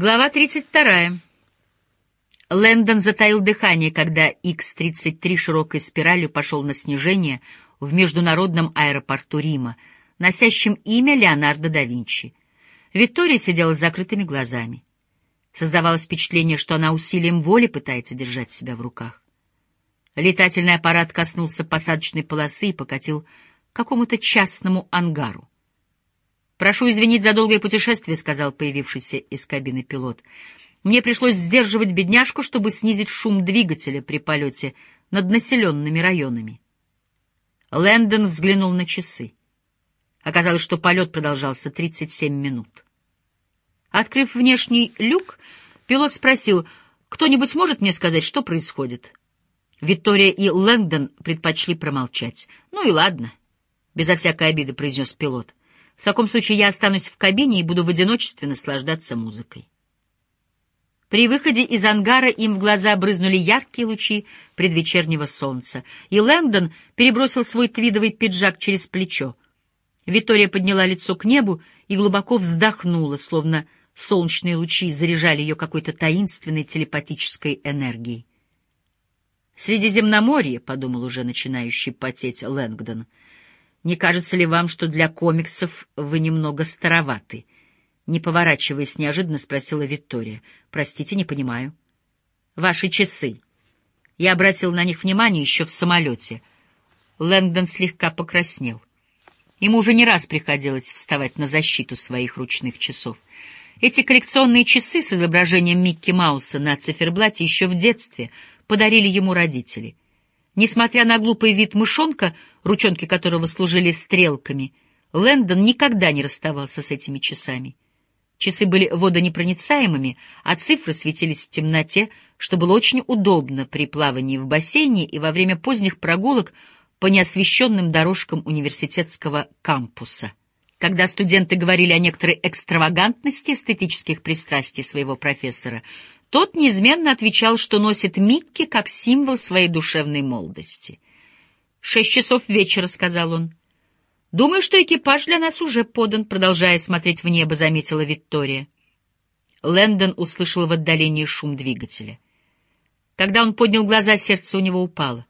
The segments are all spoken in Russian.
Глава 32. Лэндон затаил дыхание, когда Х-33 широкой спиралью пошел на снижение в международном аэропорту Рима, носящем имя Леонардо да Винчи. Виктория сидела с закрытыми глазами. Создавалось впечатление, что она усилием воли пытается держать себя в руках. Летательный аппарат коснулся посадочной полосы и покатил к какому-то частному ангару. «Прошу извинить за долгое путешествие», — сказал появившийся из кабины пилот. «Мне пришлось сдерживать бедняжку, чтобы снизить шум двигателя при полете над населенными районами». Лэндон взглянул на часы. Оказалось, что полет продолжался 37 минут. Открыв внешний люк, пилот спросил, «Кто-нибудь может мне сказать, что происходит?» Виктория и Лэндон предпочли промолчать. «Ну и ладно», — безо всякой обиды произнес пилот. В таком случае я останусь в кабине и буду в одиночестве наслаждаться музыкой. При выходе из ангара им в глаза брызнули яркие лучи предвечернего солнца, и Лэндон перебросил свой твидовый пиджак через плечо. Витория подняла лицо к небу и глубоко вздохнула, словно солнечные лучи заряжали ее какой-то таинственной телепатической энергией. «Средиземноморье», — подумал уже начинающий потеть Лэнгдон, — не кажется ли вам, что для комиксов вы немного староваты? Не поворачиваясь, неожиданно спросила Виктория. Простите, не понимаю. Ваши часы. Я обратил на них внимание еще в самолете. Лэнгдон слегка покраснел. Ему уже не раз приходилось вставать на защиту своих ручных часов. Эти коллекционные часы с изображением Микки Мауса на циферблате еще в детстве подарили ему родители — Несмотря на глупый вид мышонка, ручонки которого служили стрелками, Лэндон никогда не расставался с этими часами. Часы были водонепроницаемыми, а цифры светились в темноте, что было очень удобно при плавании в бассейне и во время поздних прогулок по неосвещенным дорожкам университетского кампуса. Когда студенты говорили о некоторой экстравагантности эстетических пристрастий своего профессора, тот неизменно отвечал, что носит Микки как символ своей душевной молодости. «Шесть часов вечера», — сказал он. «Думаю, что экипаж для нас уже подан», — продолжая смотреть в небо, заметила Виктория. Лэндон услышал в отдалении шум двигателя. Когда он поднял глаза, сердце у него упало.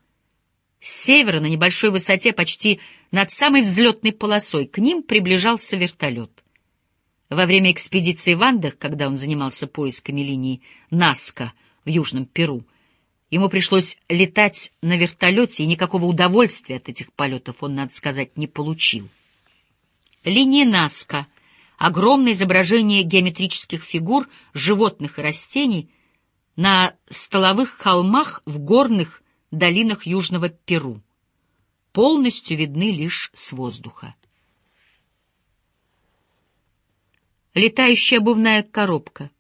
С севера, на небольшой высоте, почти над самой взлетной полосой, к ним приближался вертолет. Во время экспедиции в Андах, когда он занимался поисками линии Наска в Южном Перу, ему пришлось летать на вертолете, и никакого удовольствия от этих полетов он, надо сказать, не получил. Линия Наска — огромное изображение геометрических фигур, животных и растений на столовых холмах в горных долинах Южного Перу. Полностью видны лишь с воздуха. Летающая обувная коробка.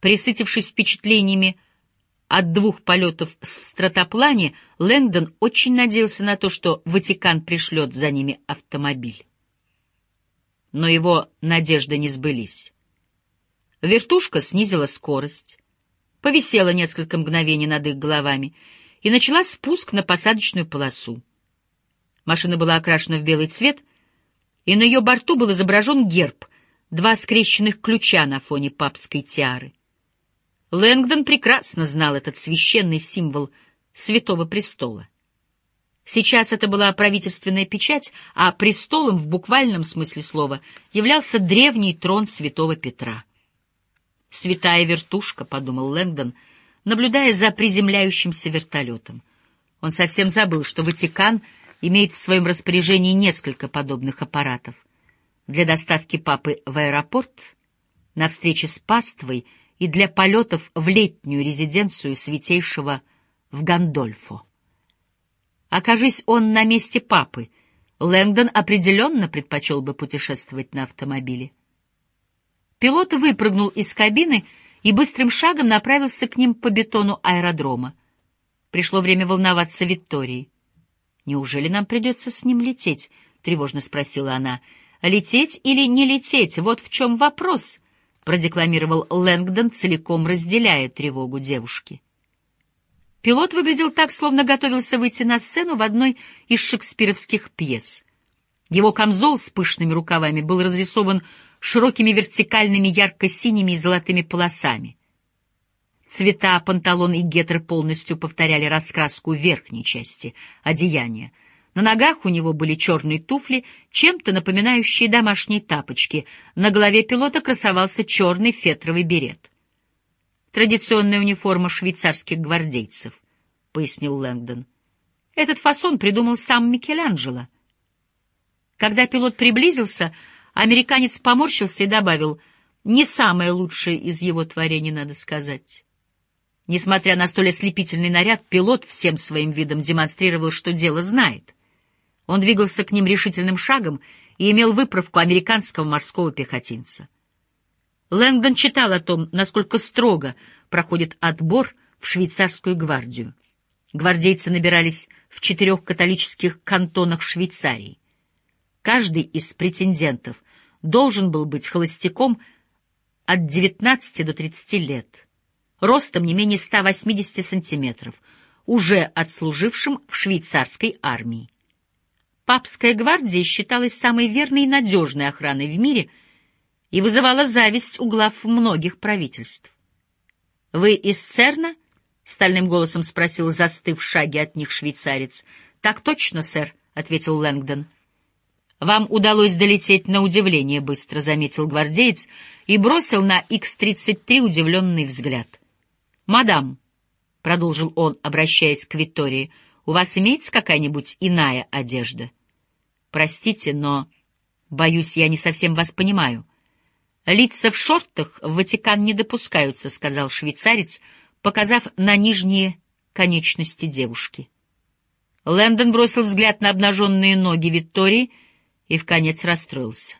Присытившись впечатлениями от двух полетов в стратоплане, Лэнгдон очень надеялся на то, что Ватикан пришлет за ними автомобиль. Но его надежды не сбылись. Вертушка снизила скорость, повисела несколько мгновений над их головами и начала спуск на посадочную полосу. Машина была окрашена в белый цвет, и на ее борту был изображен герб, два скрещенных ключа на фоне папской тиары. Лэнгдон прекрасно знал этот священный символ Святого Престола. Сейчас это была правительственная печать, а престолом в буквальном смысле слова являлся древний трон святого Петра. «Святая вертушка», — подумал Лэнгдон, наблюдая за приземляющимся вертолетом. Он совсем забыл, что Ватикан имеет в своем распоряжении несколько подобных аппаратов — для доставки папы в аэропорт, на встречи с паствой и для полетов в летнюю резиденцию святейшего в Гандольфо. Окажись он на месте папы, Лэнгдон определенно предпочел бы путешествовать на автомобиле. Пилот выпрыгнул из кабины и быстрым шагом направился к ним по бетону аэродрома. Пришло время волноваться Виктории. «Неужели нам придется с ним лететь?» — тревожно спросила она. «Лететь или не лететь? Вот в чем вопрос», — продекламировал Лэнгдон, целиком разделяя тревогу девушки. Пилот выглядел так, словно готовился выйти на сцену в одной из шекспировских пьес. Его камзол с пышными рукавами был разрисован широкими вертикальными ярко-синими и золотыми полосами. Цвета панталон и гетры полностью повторяли раскраску верхней части одеяния. На ногах у него были черные туфли, чем-то напоминающие домашние тапочки. На голове пилота красовался черный фетровый берет. «Традиционная униформа швейцарских гвардейцев», — пояснил Лэнгдон. «Этот фасон придумал сам Микеланджело». Когда пилот приблизился, американец поморщился и добавил, «Не самое лучшее из его творений, надо сказать». Несмотря на столь ослепительный наряд, пилот всем своим видом демонстрировал, что дело знает. Он двигался к ним решительным шагом и имел выправку американского морского пехотинца. Лэнгдон читал о том, насколько строго проходит отбор в швейцарскую гвардию. Гвардейцы набирались в четырех католических кантонах Швейцарии. Каждый из претендентов должен был быть холостяком от 19 до 30 лет ростом не менее 180 сантиметров, уже отслужившим в швейцарской армии. Папская гвардия считалась самой верной и надежной охраной в мире и вызывала зависть у глав многих правительств. «Вы из Церна?» — стальным голосом спросил застыв в шаге от них швейцарец. «Так точно, сэр», — ответил Лэнгдон. «Вам удалось долететь на удивление быстро», — заметил гвардеец и бросил на Х-33 удивленный взгляд. «Мадам», — продолжил он, обращаясь к Виктории, — «у вас имеется какая-нибудь иная одежда?» «Простите, но, боюсь, я не совсем вас понимаю». «Лица в шортах в Ватикан не допускаются», — сказал швейцарец, показав на нижние конечности девушки. Лэндон бросил взгляд на обнаженные ноги Виктории и в конец расстроился.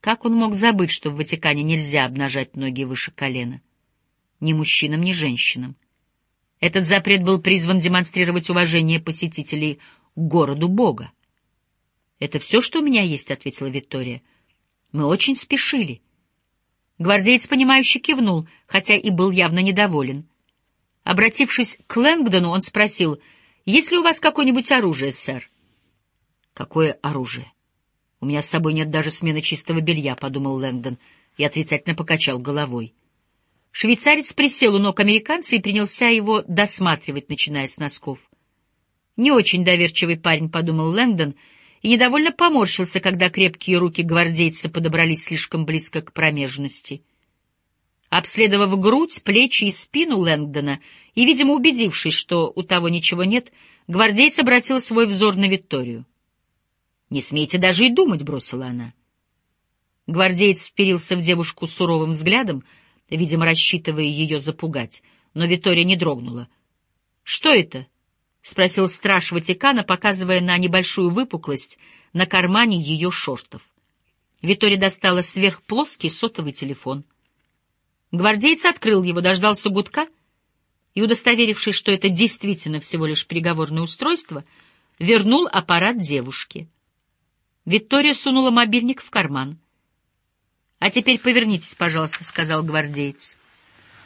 Как он мог забыть, что в Ватикане нельзя обнажать ноги выше колена? ни мужчинам, ни женщинам. Этот запрет был призван демонстрировать уважение посетителей к городу Бога. «Это все, что у меня есть», — ответила Виктория. «Мы очень спешили». Гвардеец, понимающе кивнул, хотя и был явно недоволен. Обратившись к Лэнгдону, он спросил, «Есть ли у вас какое-нибудь оружие, сэр?» «Какое оружие? У меня с собой нет даже смены чистого белья», — подумал Лэнгдон и отрицательно покачал головой. Швейцарец присел у ног американца и принялся его досматривать, начиная с носков. «Не очень доверчивый парень», — подумал Лэнгдон, и недовольно поморщился, когда крепкие руки гвардейца подобрались слишком близко к промежности. Обследовав грудь, плечи и спину Лэнгдона и, видимо, убедившись, что у того ничего нет, гвардейц обратил свой взор на Викторию. «Не смейте даже и думать», — бросила она. Гвардеец вперился в девушку суровым взглядом — видимо, рассчитывая ее запугать, но Витория не дрогнула. «Что это?» — спросил страж Ватикана, показывая на небольшую выпуклость на кармане ее шортов. Витория достала сверхплоский сотовый телефон. Гвардеец открыл его, дождался гудка и, удостоверившись, что это действительно всего лишь переговорное устройство, вернул аппарат девушке. Виктория сунула мобильник в карман — «А теперь повернитесь, пожалуйста», — сказал гвардеец.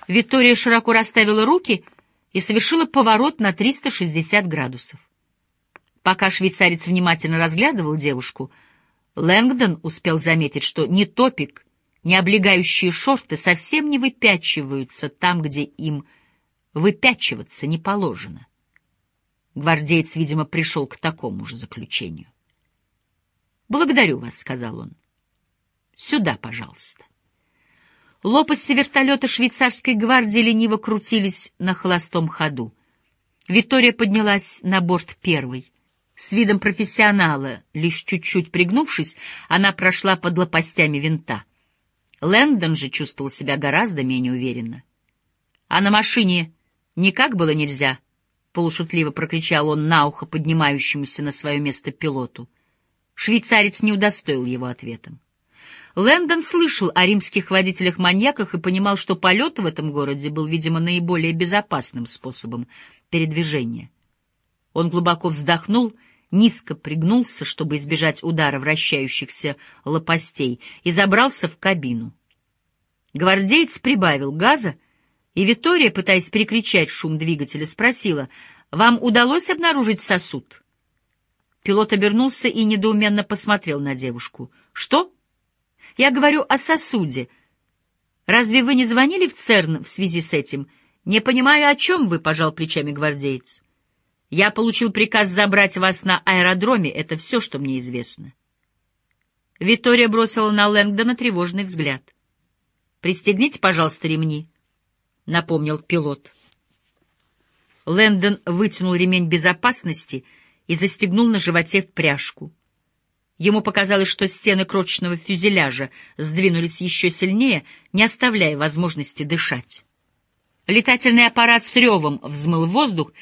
Виктория широко расставила руки и совершила поворот на 360 градусов. Пока швейцарец внимательно разглядывал девушку, Лэнгдон успел заметить, что ни топик, ни облегающие шорты совсем не выпячиваются там, где им выпячиваться не положено. Гвардеец, видимо, пришел к такому же заключению. «Благодарю вас», — сказал он. Сюда, пожалуйста. Лопасти вертолета швейцарской гвардии лениво крутились на холостом ходу. Виктория поднялась на борт первой. С видом профессионала, лишь чуть-чуть пригнувшись, она прошла под лопастями винта. Лэндон же чувствовал себя гораздо менее уверенно. «А на машине никак было нельзя?» — полушутливо прокричал он на ухо поднимающемуся на свое место пилоту. Швейцарец не удостоил его ответом. Лэндон слышал о римских водителях-маньяках и понимал, что полет в этом городе был, видимо, наиболее безопасным способом передвижения. Он глубоко вздохнул, низко пригнулся, чтобы избежать удара вращающихся лопастей, и забрался в кабину. Гвардеец прибавил газа, и Витория, пытаясь перекричать шум двигателя, спросила, «Вам удалось обнаружить сосуд?» Пилот обернулся и недоуменно посмотрел на девушку. «Что?» Я говорю о сосуде. Разве вы не звонили в ЦЕРН в связи с этим? Не понимаю, о чем вы, — пожал плечами гвардеец. Я получил приказ забрать вас на аэродроме, это все, что мне известно. Виктория бросила на Лэнгдона тревожный взгляд. «Пристегните, пожалуйста, ремни», — напомнил пилот. Лэндон вытянул ремень безопасности и застегнул на животе в пряжку. Ему показалось, что стены крошечного фюзеляжа сдвинулись еще сильнее, не оставляя возможности дышать. Летательный аппарат с ревом взмыл воздух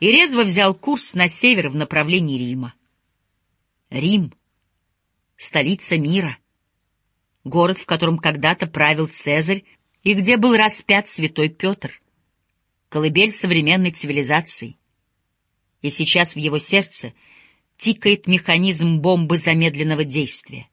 и резво взял курс на север в направлении Рима. Рим — столица мира, город, в котором когда-то правил Цезарь и где был распят святой Петр, колыбель современной цивилизации. И сейчас в его сердце — тикает механизм бомбы замедленного действия.